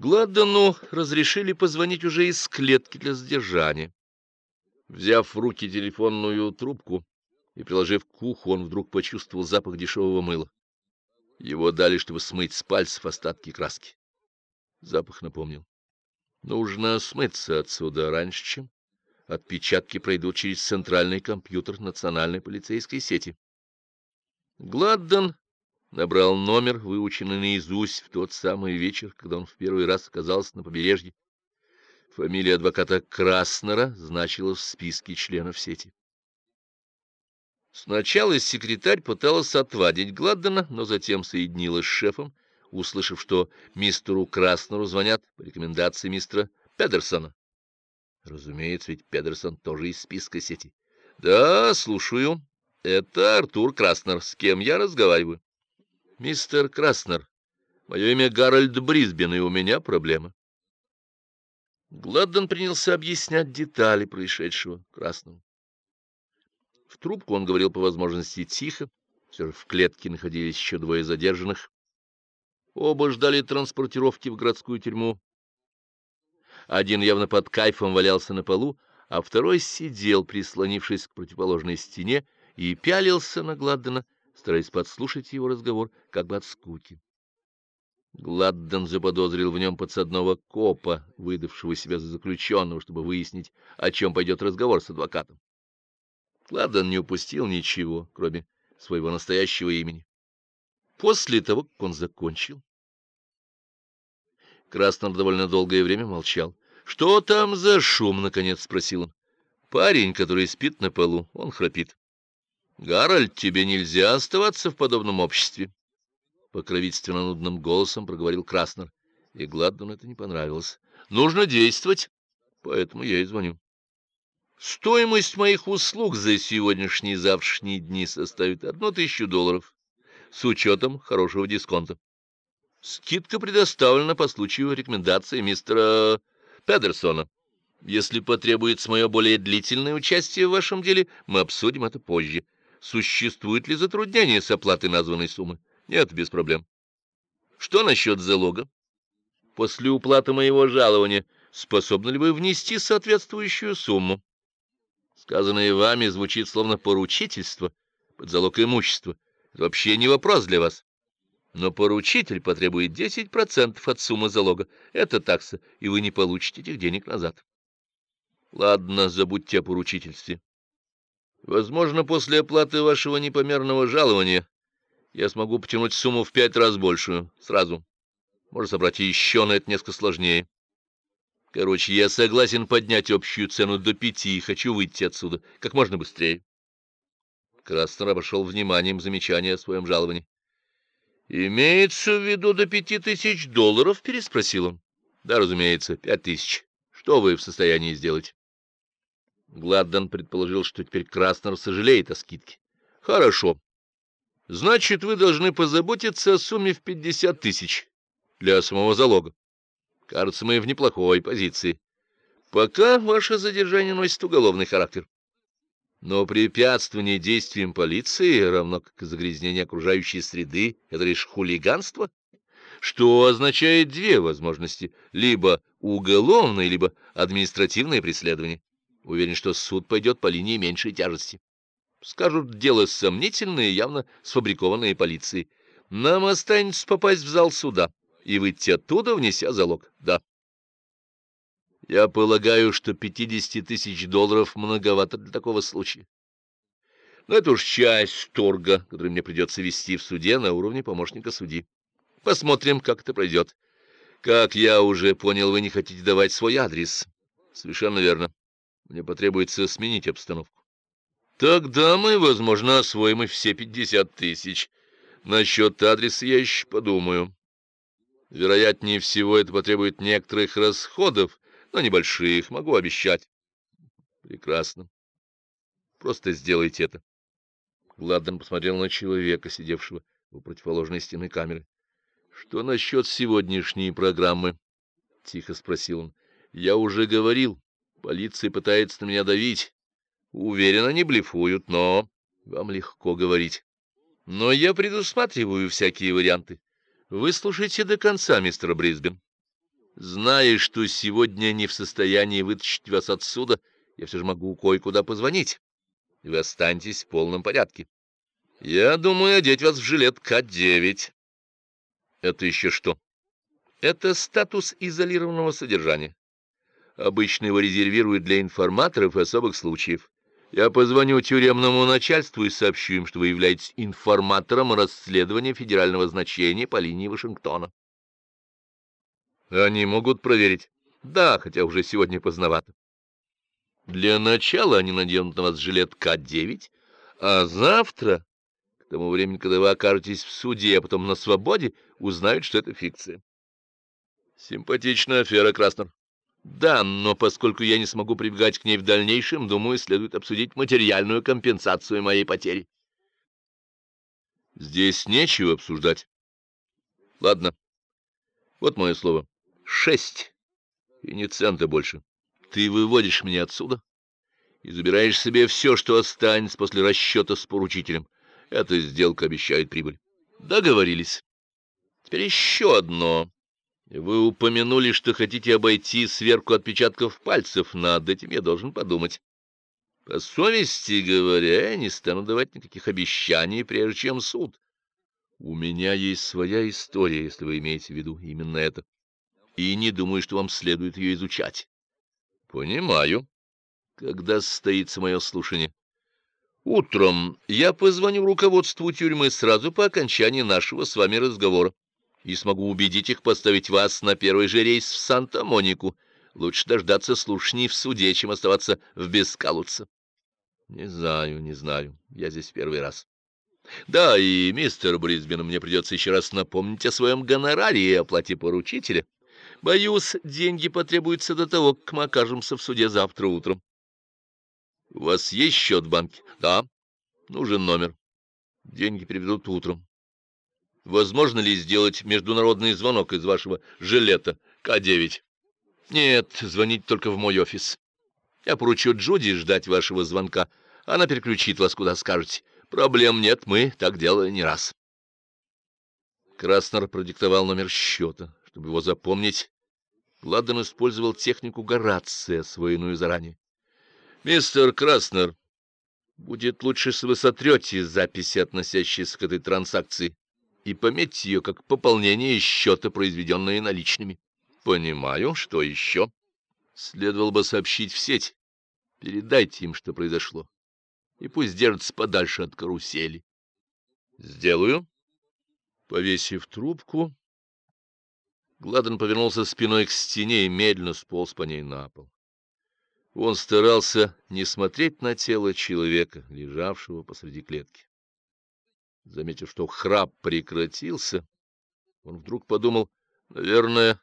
Гладдену разрешили позвонить уже из клетки для задержания. Взяв в руки телефонную трубку и приложив к уху, он вдруг почувствовал запах дешевого мыла. Его дали, чтобы смыть с пальцев остатки краски. Запах напомнил. Нужно смыться отсюда раньше, чем отпечатки пройдут через центральный компьютер национальной полицейской сети. Гладден набрал номер, выученный наизусть в тот самый вечер, когда он в первый раз оказался на побережье. Фамилия адвоката Краснера значилась в списке членов сети. Сначала секретарь пытался отвадить Гладдена, но затем соединилась с шефом, услышав, что мистеру Краснеру звонят по рекомендации мистера Педерсона. Разумеется, ведь Педерсон тоже из списка сети. — Да, слушаю. Это Артур Краснер. С кем я разговариваю? — Мистер Краснер, мое имя Гарольд Брисбен, и у меня проблема. Гладден принялся объяснять детали происшедшего Красному. В трубку он говорил по возможности тихо, все же в клетке находились еще двое задержанных. Оба ждали транспортировки в городскую тюрьму. Один явно под кайфом валялся на полу, а второй сидел, прислонившись к противоположной стене, и пялился на Гладдена, стараясь подслушать его разговор, как бы от скуки. Гладден заподозрил в нем подсадного копа, выдавшего себя за заключенного, чтобы выяснить, о чем пойдет разговор с адвокатом. Гладден не упустил ничего, кроме своего настоящего имени. После того, как он закончил, Краснов довольно долгое время молчал. — Что там за шум? — наконец спросил он. — Парень, который спит на полу, он храпит. — Гарольд, тебе нельзя оставаться в подобном обществе. Покровительственно нудным голосом проговорил Краснер. И Гладдону это не понравилось. — Нужно действовать, поэтому я и звоню. Стоимость моих услуг за сегодняшние и завтрашние дни составит одну тысячу долларов с учетом хорошего дисконта. Скидка предоставлена по случаю рекомендации мистера Педерсона. Если потребуется мое более длительное участие в вашем деле, мы обсудим это позже. Существует ли затруднение с оплатой названной суммы? Нет, без проблем. Что насчет залога? После уплаты моего жалования способны ли вы внести соответствующую сумму? Сказанное вами звучит словно поручительство под залог имущества. Это вообще не вопрос для вас. Но поручитель потребует 10% от суммы залога. Это такса, и вы не получите этих денег назад. Ладно, забудьте о поручительстве. Возможно, после оплаты вашего непомерного жалования я смогу потянуть сумму в пять раз большую, сразу. Можно собрать еще, но это несколько сложнее. Короче, я согласен поднять общую цену до пяти и хочу выйти отсюда как можно быстрее. Краснер обошел вниманием замечание о своем жаловании. «Имеется в виду до пяти тысяч долларов?» — переспросил он. «Да, разумеется, пять тысяч. Что вы в состоянии сделать?» Гладден предположил, что теперь Краснер сожалеет о скидке. «Хорошо. Значит, вы должны позаботиться о сумме в пятьдесят тысяч для самого залога. Кажется, мы в неплохой позиции. Пока ваше задержание носит уголовный характер. Но препятствование действиям полиции, равно как загрязнение окружающей среды, это лишь хулиганство, что означает две возможности — либо уголовное, либо административное преследование. Уверен, что суд пойдет по линии меньшей тяжести. Скажут, дело сомнительное, явно сфабрикованное полицией. Нам останется попасть в зал суда и выйти оттуда, внеся залог. Да. Я полагаю, что 50 тысяч долларов многовато для такого случая. Но это уж часть торга, который мне придется вести в суде на уровне помощника судьи. Посмотрим, как это пройдет. Как я уже понял, вы не хотите давать свой адрес. Совершенно верно. Мне потребуется сменить обстановку. Тогда мы, возможно, освоим и все 50 тысяч. Насчет адреса я еще подумаю. Вероятнее всего, это потребует некоторых расходов, но небольших, могу обещать. Прекрасно. Просто сделайте это. Гладден посмотрел на человека, сидевшего у противоположной стены камеры. — Что насчет сегодняшней программы? — тихо спросил он. — Я уже говорил. Полиция пытается на меня давить. Уверен, они блефуют, но... Вам легко говорить. Но я предусматриваю всякие варианты. Выслушайте до конца, мистер Брисбен. Зная, что сегодня не в состоянии вытащить вас отсюда, я все же могу кое-куда позвонить, вы останетесь в полном порядке. Я думаю одеть вас в жилет К-9. Это еще что? Это статус изолированного содержания. Обычно его резервируют для информаторов и особых случаев. Я позвоню тюремному начальству и сообщу им, что вы являетесь информатором расследования федерального значения по линии Вашингтона. Они могут проверить. Да, хотя уже сегодня поздновато. Для начала они наденут на вас жилет К-9, а завтра, к тому времени, когда вы окажетесь в суде, а потом на свободе, узнают, что это фикция. Симпатичная афера, Краснер. Да, но поскольку я не смогу прибегать к ней в дальнейшем, думаю, следует обсудить материальную компенсацию моей потери. Здесь нечего обсуждать. Ладно. Вот мое слово. Шесть. И не цента больше. Ты выводишь меня отсюда и забираешь себе все, что останется после расчета с поручителем. Эта сделка обещает прибыль. Договорились. Теперь еще одно. Вы упомянули, что хотите обойти сверку отпечатков пальцев. Над этим я должен подумать. По совести говоря, я не стану давать никаких обещаний, прежде чем суд. У меня есть своя история, если вы имеете в виду именно это. И не думаю, что вам следует ее изучать. Понимаю. Когда состоится мое слушание? Утром я позвоню руководству тюрьмы сразу по окончании нашего с вами разговора и смогу убедить их поставить вас на первый же рейс в Санта-Монику. Лучше дождаться слушаний в суде, чем оставаться в Бескалуце. Не знаю, не знаю. Я здесь первый раз. Да, и мистер Брисбен, мне придется еще раз напомнить о своем гонораре и оплате поручителя. Боюсь, деньги потребуются до того, как мы окажемся в суде завтра утром. У вас есть счет в банке? Да. Нужен номер. Деньги приведут утром. Возможно ли сделать международный звонок из вашего жилета К-9? Нет, звонить только в мой офис. Я поручу Джуди ждать вашего звонка. Она переключит вас, куда скажете. Проблем нет, мы так делали не раз. Краснер продиктовал номер счета. Чтобы его запомнить, Гладден использовал технику Горация, освоенную заранее. «Мистер Краснер, будет лучше, если вы сотрете записи, относящиеся к этой транзакции и пометьте ее как пополнение счета, произведенное наличными. Понимаю, что еще? Следовало бы сообщить в сеть. Передайте им, что произошло. И пусть держатся подальше от карусели. Сделаю. Повесив трубку, Гладен повернулся спиной к стене и медленно сполз по ней на пол. Он старался не смотреть на тело человека, лежавшего посреди клетки. Заметив, что храп прекратился, он вдруг подумал, наверное,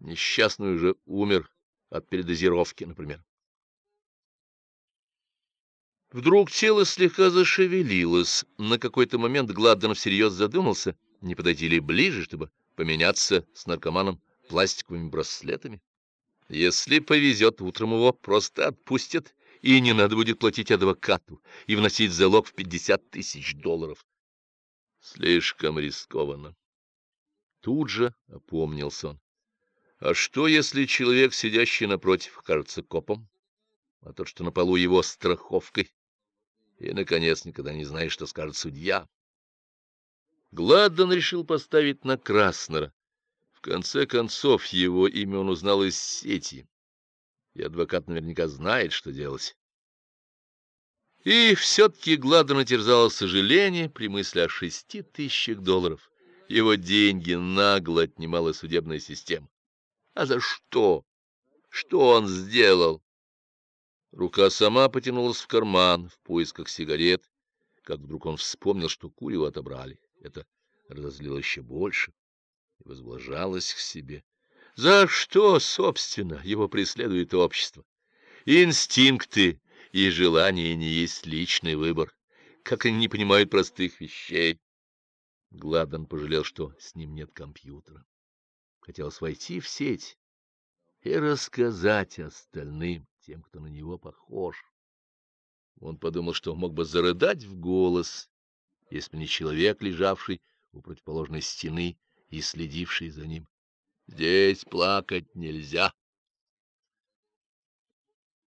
несчастный уже умер от передозировки, например. Вдруг тело слегка зашевелилось. На какой-то момент Гладден всерьез задумался, не подойти ли ближе, чтобы поменяться с наркоманом пластиковыми браслетами. Если повезет, утром его просто отпустят, и не надо будет платить адвокату и вносить залог в пятьдесят тысяч долларов. Слишком рискованно. Тут же опомнился он. А что, если человек, сидящий напротив, кажется копом, а тот, что на полу его страховкой? И, наконец, никогда не знаешь, что скажет судья. Гладден решил поставить на Краснера. В конце концов, его имя он узнал из сети, и адвокат наверняка знает, что делать. И все-таки Гладдена терзало сожаление при мысли о шести тысячах долларов. Его деньги нагло отнимала судебная система. А за что? Что он сделал? Рука сама потянулась в карман в поисках сигарет, как вдруг он вспомнил, что курево отобрали. Это разозлило еще больше и возблажалось к себе. За что, собственно, его преследует общество? Инстинкты и желание не есть личный выбор. Как они не понимают простых вещей. Гладден пожалел, что с ним нет компьютера. Хотелось войти в сеть и рассказать остальным, тем, кто на него похож. Он подумал, что мог бы зарыдать в голос, если бы не человек, лежавший у противоположной стены и следивший за ним. Здесь плакать нельзя.